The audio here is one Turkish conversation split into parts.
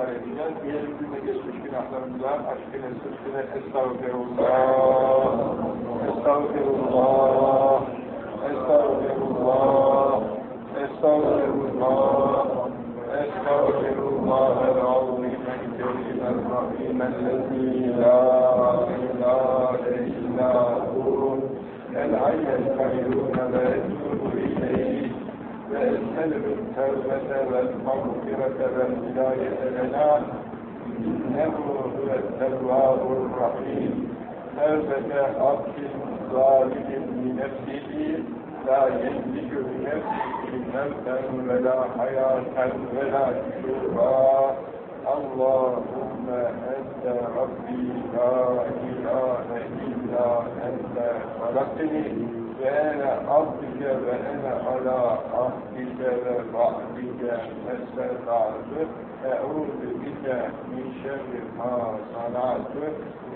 istiğfar edeceğiz. Diğerimizde geçmiş günahlarımıza, aşkına, sırtına estağfirullah, estağfirullah, estağfirullah, estağfirullah, estağfirullah, el-azim, el-kerim, el-rahim, el-lezi, la ilahe illa hu, el-hayy, el-kayyum, ve estelü tevbete vel mağfirete vel hidayete lena innehu huve tevvâbur rahîm tevbete abdin zâlimin li nefsihi la yendikü nefsihi mevten ve la hayaten ve la şurba Allahümme ente rabbi la ilahe illa ente falaktini وأنا عبدك وأنا على عهدك ووعدك ما استطعت أعوذ بك من شر ما صنعت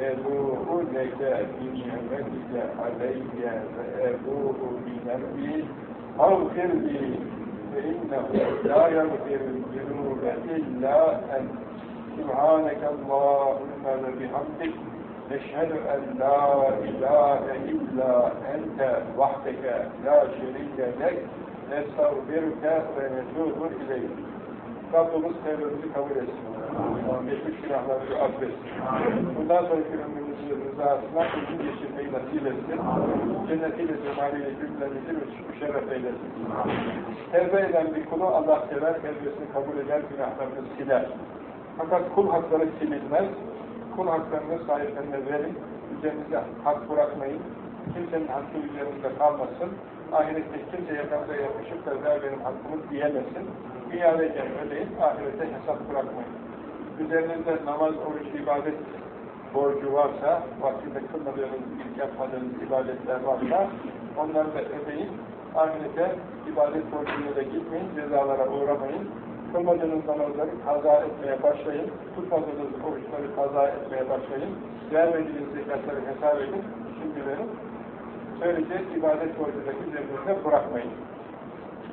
أبوء لك بنعمتك علي وأبوء بذنبي. أغفر لي فإنه لا يغفر الذنوب إلا أنت. سبحانك اللهم وبحمدك نشهد أن لا إله إلا أنت وحدك لا شريك لك نستغفرك ونتوب إليك Rabbimiz tevbemizi kabul etsin. Geçmiş günahlarımızı affetsin. Bundan sonraki ömrümüzü rızasına uzun geçirmeyi nasip etsin. Cennetiyle cemaliyle cümlemizi müşerref eylesin. Tevbe eden bir kulu Allah sever, tevbesini kabul eder, günahlarını siler. Fakat kul hakları silinmez kul haklarını sahiplerine verin, üzerinize hak bırakmayın, kimsenin hakkı üzerinizde kalmasın, ahirette kimse yakanıza yapışıp da ver benim hakkımı diyemesin, dünyadayken ödeyin, ahirette hesap bırakmayın. Üzerinizde namaz, oruç, ibadet borcu varsa, vaktinde kılmadığınız, yapmadığınız ibadetler varsa, onları da ödeyin, ahirete ibadet borcuyla da gitmeyin, cezalara uğramayın, kılmadığınız namazları kaza etmeye başlayın, tutmadığınız oruçları kaza etmeye başlayın, vermediğiniz zekatları hesap edin, şimdi. Böylece ibadet borcundaki üzerinizde bırakmayın.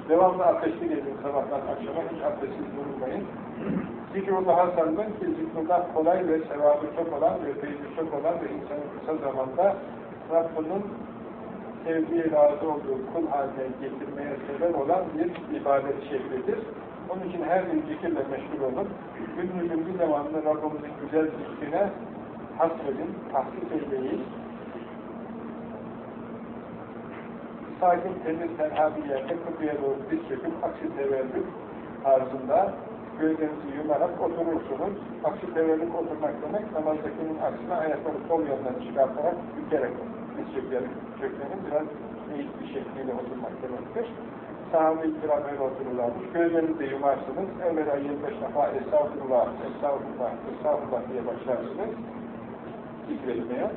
Devamlı abdestli gezin sabahtan akşama, hiç abdestsiz durmayın. Zikrullah'a sarılın ki zikrullah kolay ve sevabı çok olan ve feyzi çok olan ve insanın kısa zamanda Rabbinin sevdiği, razı olduğu kul haline getirmeye sebep olan bir ibadet şeklidir. Onun için her gün zikirle meşgul olun. Günümüzün bir zamanını Rabbimizin güzel zikrine hasredin, tahsis eyleyin. Sakin, temiz, tenha bir yerde kıbleye doğru diz çöküp aksi tevellük tarzında gölgenizi yumarak oturursunuz. Aksi tevellük oturmak demek namazdakinin aksine ayakları sol yandan çıkartarak bükerek diz çökerek çökmenin biraz eğit bir şekliyle oturmak demektir sahabe-i kiram öyle otururlarmış. Gözlerinizi de yumarsınız. Evvela 25 defa estağfurullah, estağfurullah, estağfurullah diye başlarsınız. Zikretmeye.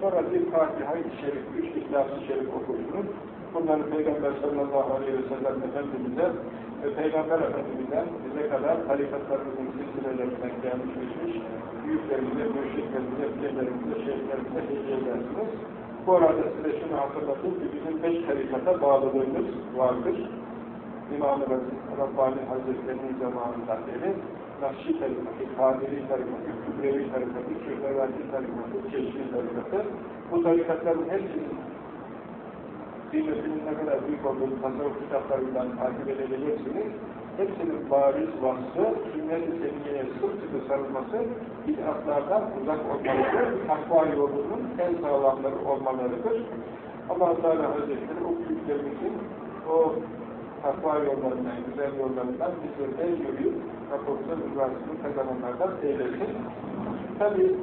Sonra bir Fatiha-i Şerif, üç İhlas-ı Şerif okursunuz. Bunları Peygamber sallallahu aleyhi ve sellem Efendimiz'e ve Peygamber Efendimiz'den bize kadar tarikatlarımızın silsilelerinden gelmiş geçmiş büyüklerimize, mürşitlerimize, peylerimize, şeyhlerimize hediye edersiniz. Bu arada size şunu hatırlatayım ki bizim beş tarikata bağlılığımız vardır. İmam-ı Rabbani Hazretleri'nin zamanından beri Nakşi tarikatı, Kadiri tarikatı, Kübrevi tarikatı, Şükrevati tarikatı, Çeşmi tarikatı bu tarikatların hepsinin kıymetinin ne kadar büyük olduğunu tasavvuf kitaplarından takip edebilirsiniz. Hepsinin bariz vasfı, sünnet-i seniyeye sıkı sarılması, bid'atlardan uzak olmalıdır, takva yolunun en sağlamları olmalarıdır. allah Teala Hazretleri o büyüklerimizin o takva yollarından, güzel yollarından bizleri el yürüyüp Rabbimizin rızasını kazananlardan eylesin. Tabi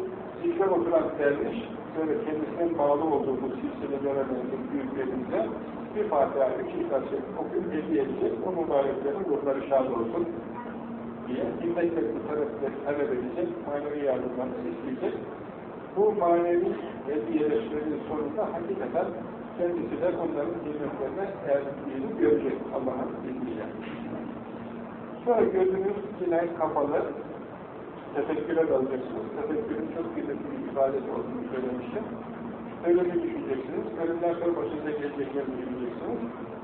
zikre oturan derviş, böyle kendisinin bağlı olduğu bu silsilelere mensup büyüklerimize bir Fatiha, üç İhlas'ı okuyup hediye edecek, o mübareklerin ruhları şad olsun diye himmetle bu tarafı talep edecek, manevi yardımlarını isteyecek. Bu manevi hediyeleşmenin sonunda hakikaten kendisi de onların hizmetlerine erdiğini görecek Allah'ın izniyle. Sonra gözünüz yine kapalı, tefekküre dalacaksınız. Tefekkürün çok kıymetli bir ibadet olduğunu söylemiştim. Ölümü düşüneceksiniz. Ölümden sonra başınıza geleceklerini düşüneceksiniz.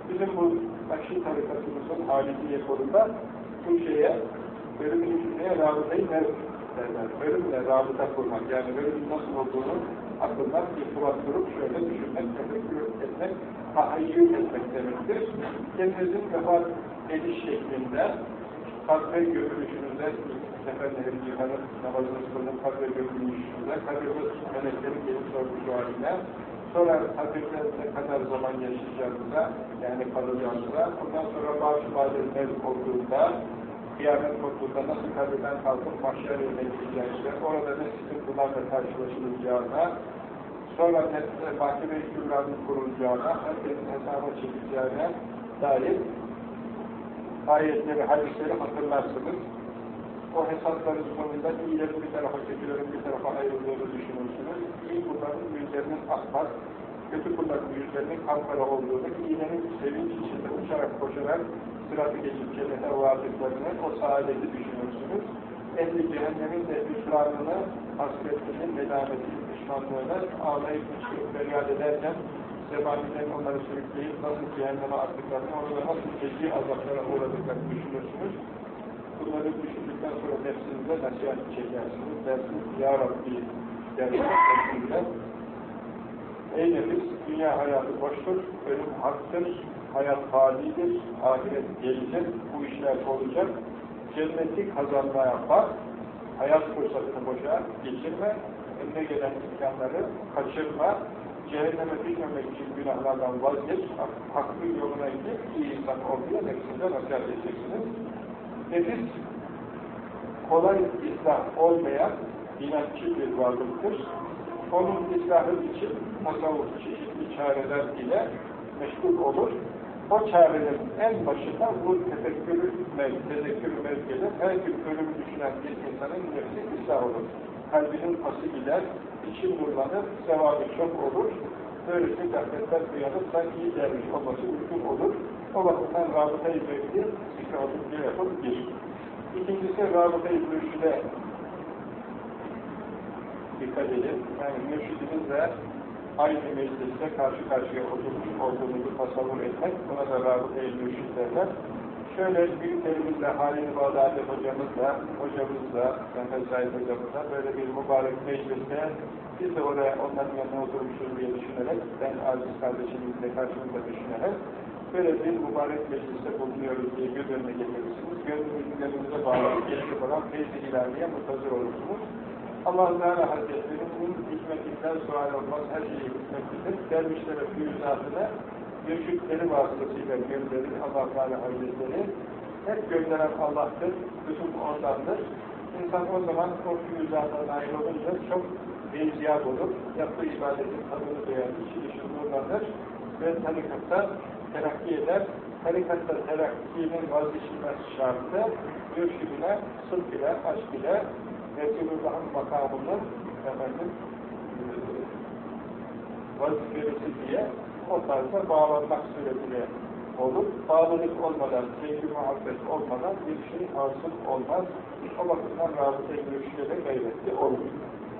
Bizim bu Akşi tarikatımızın Halidiye kolunda bu şeye Bölümü düşünmeye rabıtayı mevz derler. Bölümle rabıta kurmak, yani bölümün nasıl olduğunu aklından bir kurat durup şöyle düşünmek, tefekkür etmek, tahayyül etmek demektir. Kendinizin vefat ediş şeklinde kalbe gömülüşünüzde seferlerin yıkanıp namazını kılınıp kalbe gömülüşünde kalbimiz meleklerin gelip sormuş haline sonra kabirde ne kadar zaman yaşayacağımıza yani kalacağımıza ondan sonra bazı mevcut olduğunda kıyamet koptuğunda nasıl kabirden kalkıp mahşer yerine gideceğimize orada ne sıkıntılarla karşılaşılacağına sonra mahkeme-i kübranın kurulacağına herkesin hesaba çekileceğine dair ayetleri, hadisleri hatırlarsınız. O hesapların sonunda iyilerin bir tarafa, kötülerin bir tarafa ayrıldığını düşünürsünüz. İyi kulların yüzlerinin akmak, kötü kulların yüzlerinin kankara olduğunu, iyilerin sevinç içinde uçarak koşarak sıratı geçip cennete vardıklarını, o saadeti düşünürsünüz. Ehli cehennemin de hüsranını, hasretini, nedametini, pişmanlığını ağlayıp çıkıp feryat ederken zebanilerin onları sürükleyip nasıl cehenneme attıklarını, orada nasıl feci azaplara uğradıklarını düşünürsünüz. Bunları düşündükten sonra nefsinize nasihat çekersiniz. Dersiniz, Ya Rabbi dersiniz Ey nefis, dünya hayatı boştur, ölüm haktır, hayat halidir, ahiret gelecek, bu işler olacak. Cenneti kazanmaya bak, hayat fırsatını boşa geçirme, önüne gelen imkanları kaçırma, cehenneme düşmemek için günahlardan vazgeç, hakkın yoluna gidip iyi insan olduğu nefsinde nasihat edeceksiniz. Nefis, kolay ıslah olmayan inançlı bir varlıktır. Onun ıslahı için tasavvuf çeşitli çareler ile meşgul olur. O çarelerin en başında bu tefekkürü mev, tezekkürü mevgelir. Her gün ölümü düşünen bir insanın nefsi ıslah olur. Kalbinin pası gider, içi nurlanır, sevabı çok olur. Böylece gafletten uyanıp sanki iyi dermiş olması mümkün olur. O bakımdan rabıta-i mevki zikr-ı bir yapıp bir. İkincisi rabıta-i mürşide dikkat edin. Yani mürşidimizle aynı mecliste karşı karşıya oturmuş olduğumuzu tasavvur etmek, buna da rabıta-i mürşid derler. Şöyle büyüklerimizle, Halil Bağdadi hocamızla, hocamızla, Mehmet Said hocamızla böyle bir mübarek mecliste biz de oraya onların yanına oturmuşuz diye düşünerek, ben aziz kardeşimizle karşımızda düşünerek böyle bir mübarek mecliste bulunuyoruz diye göz önüne getirirsiniz. Gönlümüzü bağlayıp geçip olan feyz-i ilahiye mutazır olursunuz. Allah Teala Hazretleri'nin hikmetinden sual olmaz, her şeyi hikmetidir. Dervişlere füyüzatına mürşitleri vasıtasıyla gönderir Allah Teala Hazretleri. Hep gönderen Allah'tır, bütün ondandır. İnsan o zaman o füyüzatına ayrılınca çok beyziyat olur, yaptığı ibadetin tadını duyar, içi dışı nurlanır ve tarikatta terakki eder. Tarikatta terakkinin vazgeçilmez şartı, mürşidine, sırf ile, aşk ile, Resulullah'ın makamının efendim vazifesi diye o tarzda bağlanmak suretiyle olur. Bağlılık olmadan, sevgi muhabbet olmadan bir şey hasıl olmaz. O bakımdan rabıta-i görüşlere gayretli olur.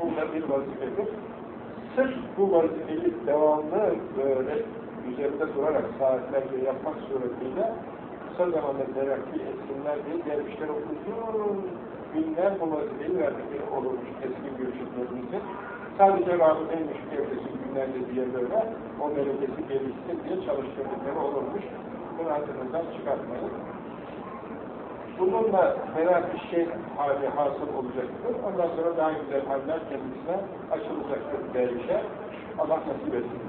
Bu da bir vazifedir. Sırf bu vazifeyi devamlı böyle üzerinde durarak saatlerce yapmak suretiyle kısa zamanda terakki etsinler diye dervişler uzun günler bu verdikleri olurmuş eski görüşlerimizin. Sadece Rab'ın müşkevlesi günlerde diye böyle o melekesi gelişsin diye çalıştırdıkları olurmuş. Bunu hatırınızdan çıkartmayın. Bununla bir şey hali hasıl olacaktır. Ondan sonra daha güzel haller kendisine açılacaktır dervişe. Allah nasip etsin.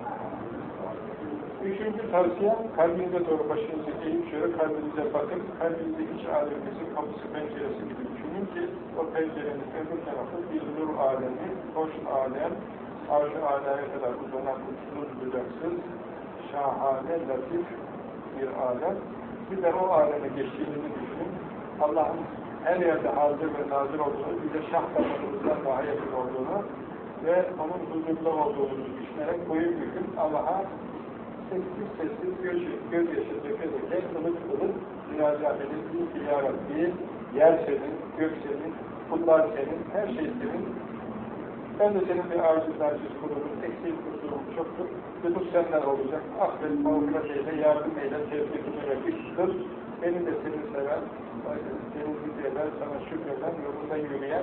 Üçüncü tavsiye, kalbinize doğru başınızı eğip şöyle kalbinize bakın, kalbinize iç alemimizin kapısı penceresi gibi düşünün ki o pencerenin öbür tarafı bir nur alemi, hoş alem, arş-ı alaya kadar uzanan uçsuz bucaksız, şahane, latif bir alem. Bir de o aleme geçtiğinizi düşünün. Allah'ın her yerde hazır ve nazır olduğunu, bir de şah kapımızdan daha olduğunu ve onun huzurda olduğunu düşünerek boyun bükün Allah'a sessiz sessiz göz, gözyaşı döke döke, ılık ılık müracaat edin. Bil ki ya Rabbi, yer senin, gök senin, kullar senin, her şey senin. Ben de senin bir arzularcız kulunum, eksiğim kusurum çoktur. Lütuf senden olacak. Affet, mağfiret eyle, yardım eyle, tevfikine ve güçtür. beni de seni seven, seni zikreden, sana şükreden, yolunda yürüyen,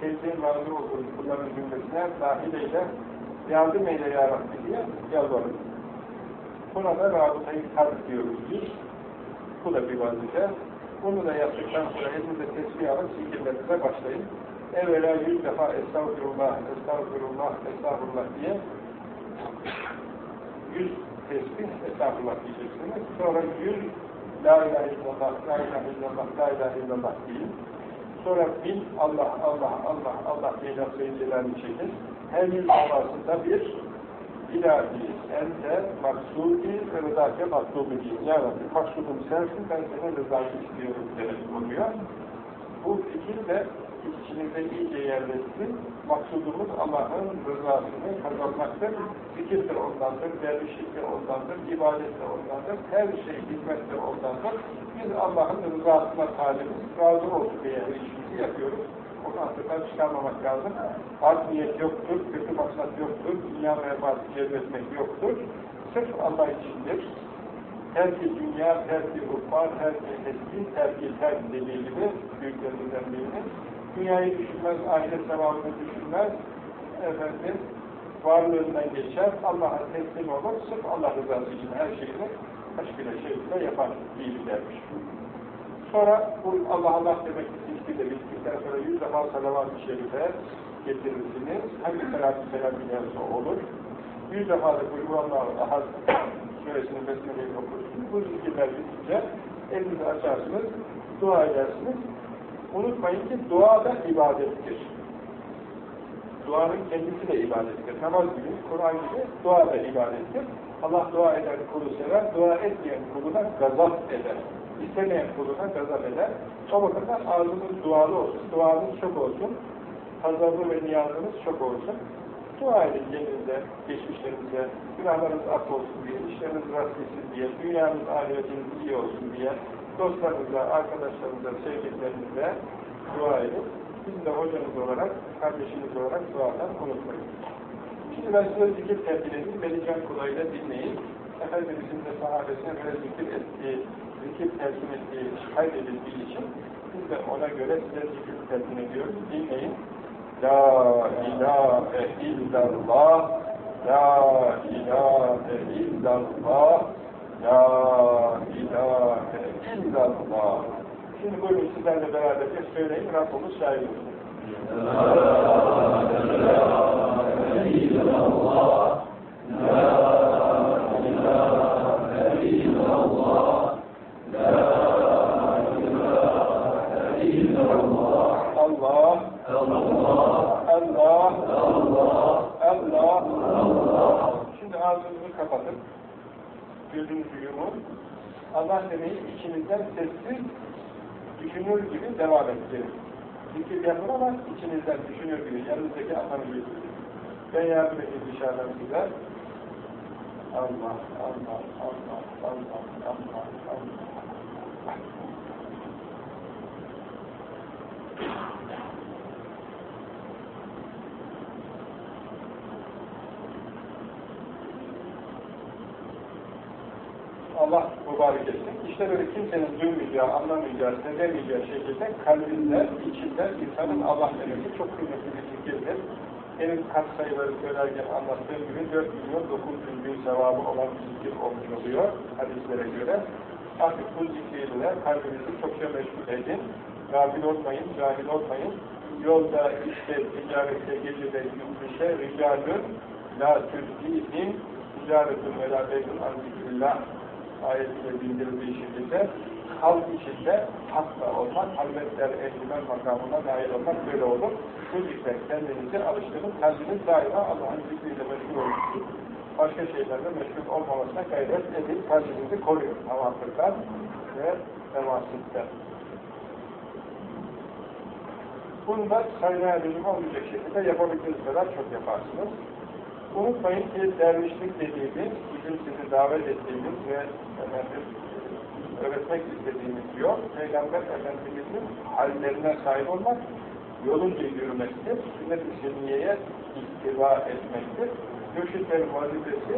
sevdiğin razı olduğun kulların cümlesine dahil eyle, yardım eyle ya Rabbi diye yalvarır. Buna da rabıtayı kalp diyoruz biz. Bu da bir vazife. Bunu da yaptıktan sonra elinizde tesbih alıp zikirlerinize başlayın. Evvela yüz defa estağfurullah, estağfurullah, estağfurullah diye yüz tesbih estağfurullah diyeceksiniz. Sonra yüz la ilahe illallah, la ilahe illallah, la ilahe illallah deyin. Sonra bin Allah, Allah, Allah, Allah diye lafzayı celalini çekin. Her yüz Allah'sında bir ilahi, ente, maksudi ve rızake maksubu diyeyim. Ya Rabbi, maksudum sensin, ben senin rızanı istiyorum demek oluyor. Bu fikir de içinizde iyice yerleşsin. Maksudumuz Allah'ın rızasını kazanmaktır. Fikir de ondandır, dervişlik de ondandır, ibadet de ondandır, her şey hizmet de ondandır. Biz Allah'ın rızasına talibiz, razı olsun diye işimizi yapıyoruz. Aklından çıkarmamak lazım. Art niyet yoktur, kötü maksat yoktur, dünya menfaati cezbetmek yoktur. Sırf Allah içindir. Terki dünya, terki ruhbar, terki eski, terki terk dediği gibi büyüklerimizden birinin dünyayı düşünmez, ahiret sevabını düşünmez, efendim, varlığından geçer, Allah'a teslim olur, sırf Allah rızası için her şeyini aşk ile şevkle yapar, iyi dermiş. Sonra bu Allah Allah demek ilki de bittikten sonra yüz defa salavat-ı şerife getirirsiniz. Hangi salatü selam ilerse olur. Yüz defa da Kulhuvallahu Ahad suresini besmeleyi okursunuz. Bu zikirler bitince elinizi açarsınız, dua edersiniz. Unutmayın ki dua da ibadettir. Duanın kendisi de ibadettir. Namaz gibi, Kur'an gibi dua da ibadettir. Allah dua eden kulu sever, dua etmeyen kuluna gazap eder. İstemeyen kuluna gazap eder. O ağzınız dualı olsun, duanız çok olsun, pazarlı ve niyazınız çok olsun. Dua edin kendinize, geçmişlerinize, günahlarınız af olsun diye, işleriniz rast gitsin diye, dünyanız, ahiretiniz iyi olsun diye, dostlarınıza, arkadaşlarınıza, sevdiklerinize dua edin. Biz de hocanız olarak, kardeşiniz olarak duadan unutmayın. Şimdi ben size zikir tercih edeyim, beni can kulağıyla dinleyin. Efendimizin de sahabesine böyle zikir ettiği, zikir tercih ettiği kaydedildiği için biz de ona göre size zikir tercih ediyoruz. Dinleyin. La ilahe illallah La ilahe illallah La ilahe illallah Şimdi buyurun sizlerle beraber söyleyin Rabbimiz şahit olsun. La ilahe illallah La Allah Allah Allah Allah Şimdi ağzınızı kapatın. Gözünüzü yumun. Allah demeyi içinizden sessiz düşünür gibi devam ettirin. Zikir yapın ama içinizden düşünür gibi, yanınızdaki gibi. Ben yardım edeyim dışarıdan size. Allah, Allah, Allah, Allah, Allah, Allah. Allah mübarek etsin. İşte böyle kimsenin duymayacağı, anlamayacağı, sezemeyeceği şekilde kalbinde, içinde insanın Allah demesi çok kıymetli bir fikirdir. Benim kat sayıları söylerken anlattığım gibi 4 milyon 900 bin sevabı olan zikir olmuş oluyor hadislere göre. Artık bu zikirle kalbinizi çokça meşgul edin. Gafil olmayın, cahil olmayın. Yolda, işte, ticarette, gecede, gündüzde, ricalün, la tülkihim, ticaretun ve la beydun an zikrillah ayetiyle bildirildiği şekilde halk içinde hakla olmak, halvetler ehlimen makamına nail olmak böyle olur. Bu zikre kendinizi alıştırın, kalbiniz daima Allah'ın zikriyle meşgul olmuştur. Başka şeylerle meşgul olmamasına gayret edin, kalbinizi koruyun havasızdan ve tevasızdan. Bunu da sayına lüzum olmayacak şekilde yapabildiğiniz kadar çok yaparsınız. Unutmayın ki dervişlik dediğimiz, bizim sizi davet ettiğimiz ve efendim, öğretmek istediğimiz yol, Peygamber Efendimiz'in hallerine sahip olmak, yolunca yürümektir, sünnet-i senniyeye ittiba etmektir. Mürşitlerin vazifesi,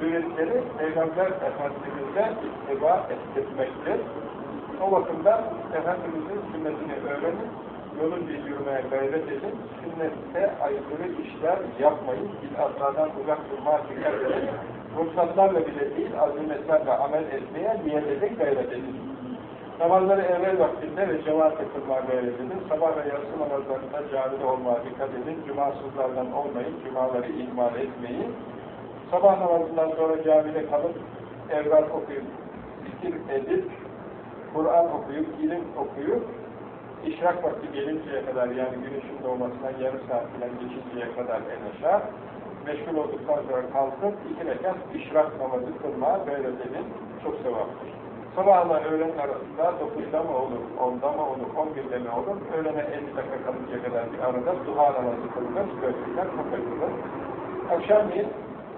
müritleri Peygamber Efendimiz'e ittiba ettirmektir. O bakımdan Efendimiz'in sünnetini öğrenin, yolun bir yürümeye gayret edin, sünnette aykırı işler yapmayın, bid'atlardan uzak durmaya dikkat edin, ruhsatlarla bile değil, azimetlerle amel etmeye niyet edin, gayret edin. Namazları evvel vaktinde ve cemaat kılmaya gayret edin. Sabah ve yatsı namazlarında camide olmaya dikkat edin. Cumasızlardan olmayın, cumaları ihmal etmeyin. Sabah namazından sonra camide kalıp evrak okuyup, zikir edip, Kur'an okuyup, ilim okuyup, işrak vakti gelinceye kadar yani güneşin doğmasından yarım saat falan geçinceye kadar en aşağı meşgul olduktan sonra kalkıp iki rekat işrak namazı kılmaya gayret edin. Çok sevaptır. Sabahla öğlen arasında 9'da mı olur, 10'da mı olur, 11'de mi olur, öğlene 50 dakika kalıncaya kadar bir arada duha namazı kılınır, çok edilir. Akşamleyin,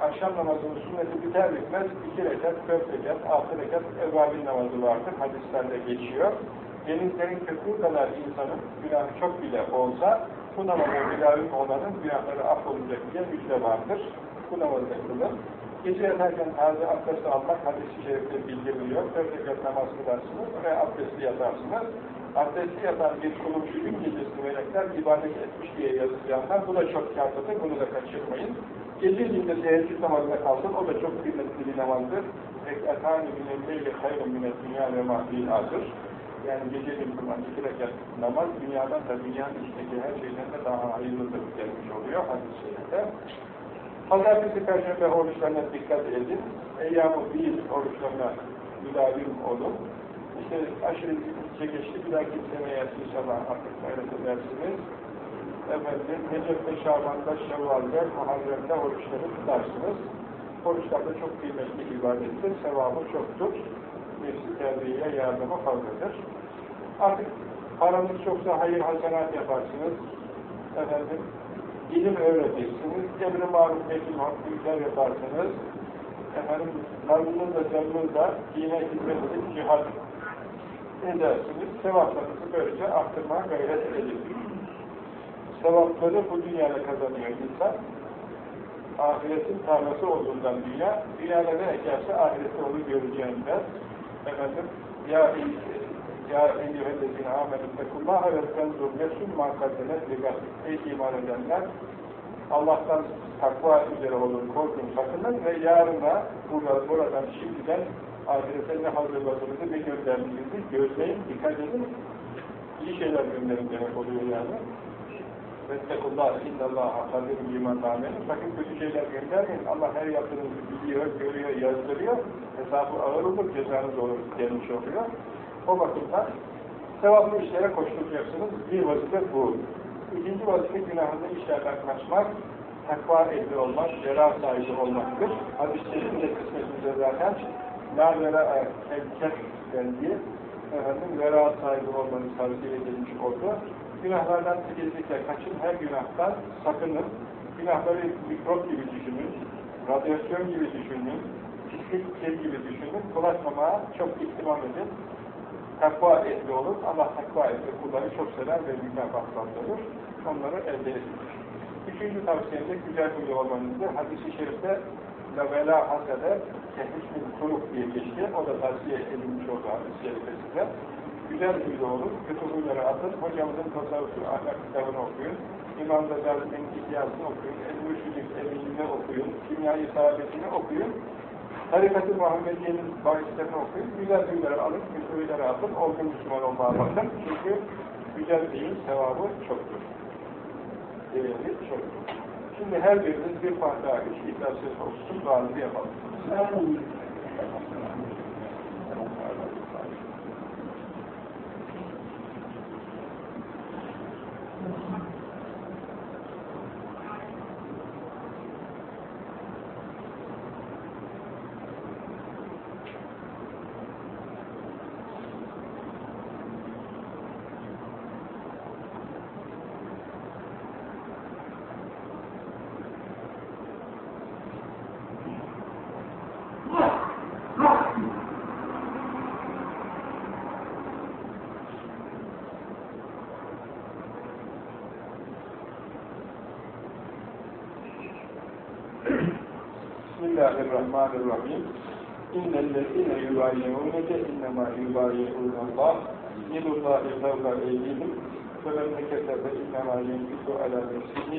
akşam namazının sünneti biter bitmez, 2 rekat, 4 rekat, 6 rekat evvabin namazı vardır, hadislerde geçiyor. Denizlerin köpüğü kadar insanın günahı çok bile olsa, bu namazı müdavim olanın günahları affolacak diye müjde vardır. Bu namazda kılın. Gece yatarken taze abdest almak hadis-i şerifte bildiriliyor. Dört rekat namaz kılarsınız ve abdestli yatarsınız. Abdestli yatan bir kulun gün gecesini melekler ibadet etmiş diye yazılyanlar. Bu da çok kârlıdır, bunu da kaçırmayın. Gece günde teheccüd namazına kalsın, o da çok kıymetli bir namazdır. Ek'atâni minelleyli hayrun minel dünya ve mahdi'adır. Yani gece gün kılınan iki rekat namaz dünyadan da dünyanın içindeki her şeyden de daha hayırlıdır gelmiş oluyor hadis-i şerifte. Pazartesi, Perşembe oruçlarına dikkat edin. Eyyam-ı bir oruçlarına müdavim olun. İşte aşırı bir geçti, bir dahaki seneye inşallah artık gayret edersiniz. Efendim, Recep'te, Şaban'da, Şevval'de, Muharrem'de oruçları tutarsınız. Oruçlar da çok kıymetli ibadettir, sevabı çoktur. Nefsi terbiyeye yardımı fazladır. Artık paranız çoksa hayır hasenat yaparsınız. Efendim, ilim öğretirsiniz, emri maruf mekin güzel yaparsınız, efendim, kalbinizle, canınızla dine hizmet edip cihad edersiniz, sevaplarınızı böylece arttırmaya gayret edin. Sevapları bu dünyada kazanıyor insan. Ahiretin tarlası olduğundan dünya, dünyada ne ekerse ahirette onu göreceğinden, efendim, ya ya eyyühellezine amenüttekullaha ve tenzur nefsün makaddenet ligat. Ey iman edenler, Allah'tan takva üzere olun, korkun, sakının ve yarına burada, buradan şimdiden ahirete ne hazırladığınızı, ne gönderdiğinizi gözleyin, dikkat edin. İyi şeyler gönderin demek oluyor yani. Vettekullah, innallâhe kadirun liman amenin. Sakın kötü şeyler göndermeyin. Allah her yaptığınızı biliyor, görüyor, yazdırıyor. Hesabı ağır olur, cezanız olur gelmiş oluyor. O bakımdan sevaplı işlere koşturacaksınız. Bir vazife bu. İkinci vazife günahlı işlerden kaçmak, takva ehli olmak, vera sahibi olmaktır. Hadislerin de kısmetinde zaten la vera evkef dendiği efendim, vera sahibi olmanız tavsiye edilmiş oldu. Günahlardan kesinlikle kaçın, her günahtan sakının. Günahları mikrop gibi düşünün, radyasyon gibi düşünün, pislik kir gibi düşünün, bulaşmamaya çok ihtimam edin takva ehli olur. Allah takva ehli kulları çok sever ve mükafatlandırır. Onları elde edilir. Üçüncü tavsiyede güzel huylu olmanızdır. Hadis-i şerifte Lavela Hasede Tehlismin Turuk diye geçti. O da tavsiye edilmiş oldu hadis-i şerife size. Güzel huylu olun. Kötü huyları atın. Hocamızın tasavvufu ahlak kitabını okuyun. İmam Gazali'nin ihtiyacını okuyun. El-Mürşid'in emeğini okuyun. Kimyayı sahabetini okuyun. Tarikat-ı Muhammediye'nin bahislerini okuyun, güzel huyları alın, kötü huyları atın, olgun Müslüman olmaya bakın. Çünkü güzel değil, sevabı çoktur. Değerli çoktur. Şimdi her biriniz bir Fatiha, üç ihlasız olsun, duanızı yapalım. Bismillahirrahmanirrahim. İnnellezine yubayi'ûneke innemâ yubayi'ûnallâh yedullâhi fevka eydihim فَمَنْ نَكَسَ فَاِنَّمَا يَنْكِسُ عَلَى نَفْسِهِ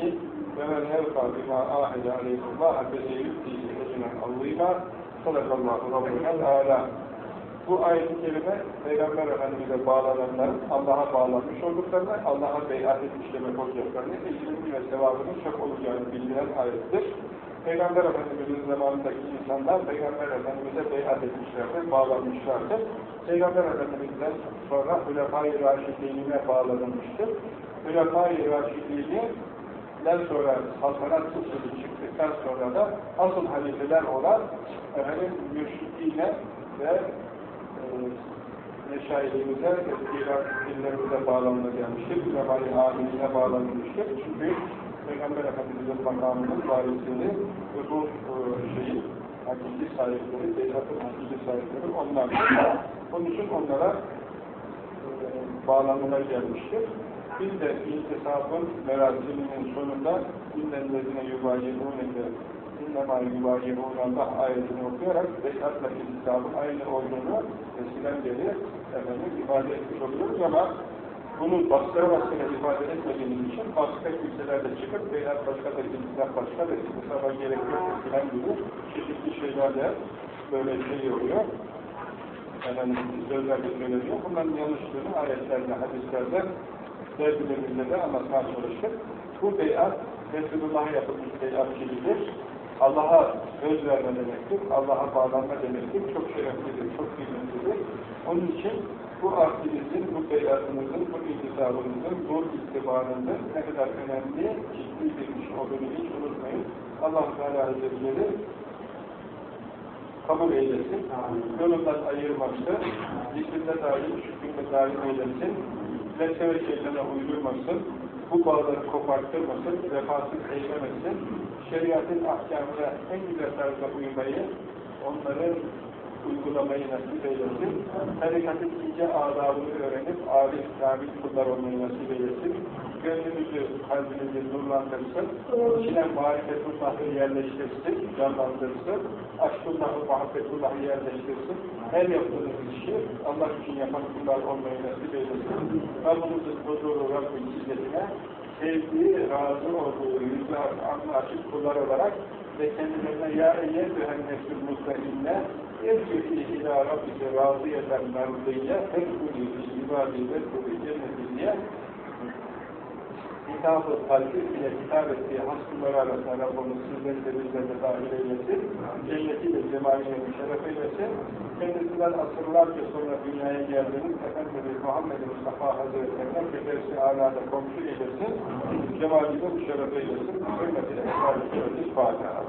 وَمَنْ يَرْقَى بِمَا آهَدَ عَلَيْهِ اللّٰهَ فَسَيُؤْتِيهِ اَجْرًا عَظِيمًا صَدَقَ اللّٰهُ رَبُّنَا الْعَالَى Bu ayet-i kerime Peygamber Efendimiz'e bağlananların Allah'a bağlanmış olduklarını, Allah'a beyat etmiş demek olacaklarını, ecrin ve sevabının çok olacağını bildiren ayettir. Peygamber Efendimiz'in zamanındaki insanlar Peygamber Efendimiz'e beyat etmişlerdir, bağlanmışlardır. Peygamber Efendimiz'den sonra Hülefai Raşidliğine bağlanılmıştır. Hülefai Raşidliği'nden sonra saltanat usulü çıktıktan sonra da asıl halifeler olan efendim, mürşidine ve e, meşayihimize, dinlerimize bağlanma gelmiştir. Hülefai alimine bağlanmıştır. Çünkü Peygamber Efendimiz'in makamının varisini ve bu e, şeyin hakiki sahipleri, beyatın hakiki sahipleri onlar. Onun için onlara e, bağlanmalar gelmiştir. Biz de intisabın merasiminin sonunda innellezine yubayirûneke innemâ yubayirûnallah ayetini okuyarak beyatla intisabın aynı olduğunu eskiden beri efendim ifade etmiş oluyoruz ama bunu bastıra bastıra ifade etmediğimiz için başka kimselerde çıkıp veya başka da kimseler başka da intisaba gerek yok filan gibi çeşitli şeylerle böyle şey oluyor. Efendim sözlerde söyleniyor. Bunların yanlışlığını ayetlerde, hadislerde dergilerimizde de anlatmaya çalıştık. Bu beyat Resulullah'a yapılmış beyat gibidir. Allah'a söz verme demektir, Allah'a bağlanma demektir. Çok şereflidir, çok kıymetlidir. Onun için bu akdinizin, bu beyatınızın, bu intisabınızın, bu istibarınızın ne kadar önemli, ciddi bir iş olduğunu hiç unutmayın. allah Teala Hazretleri kabul eylesin, yolundan ayırmasın, zikrinde daim, şükründe daim eylesin, lesse ve şeytana uydurmasın, bu bağları koparttırmasın, vefasız eylemesin, şeriatın ahkamına en güzel tarzda uymayı, onları uygulamayı nasip eylesin. Tarikatın ince adabını öğrenip arif, kamil kullar olmayı nasip eylesin. Gönlümüzü, kalbimizi nurlandırsın. İçine marifetullahı yerleştirsin, canlandırsın. Aşkullahı, muhabbetullahı yerleştirsin. Her yaptığımız işi Allah için yapan kullar olmayı nasip eylesin. Rabbimizin huzuru, Rabbin hizmetine sevdiği, razı olduğu, yüzü aklı açık kullar olarak ve kendilerine ya eyyetühen nefsül mutlainne Erkeki ila Rabbike razıyeten merdiyye Fethulü ibadî ve kulü cennetiyye Hitap-ı kalbi ile hitap ettiği haskulları arasında Rabbimiz sizleri de bizleri de dahil eylesin. Cennetiyle cemaliyle müşerref eylesin. Kendisinden asırlarca sonra dünyaya geldiğiniz Efendimiz Muhammed Mustafa Hazretlerine Kefesi Alâ'da komşu eylesin. Cemaliyle müşerref eylesin. Hürmetine esrarı Fatiha.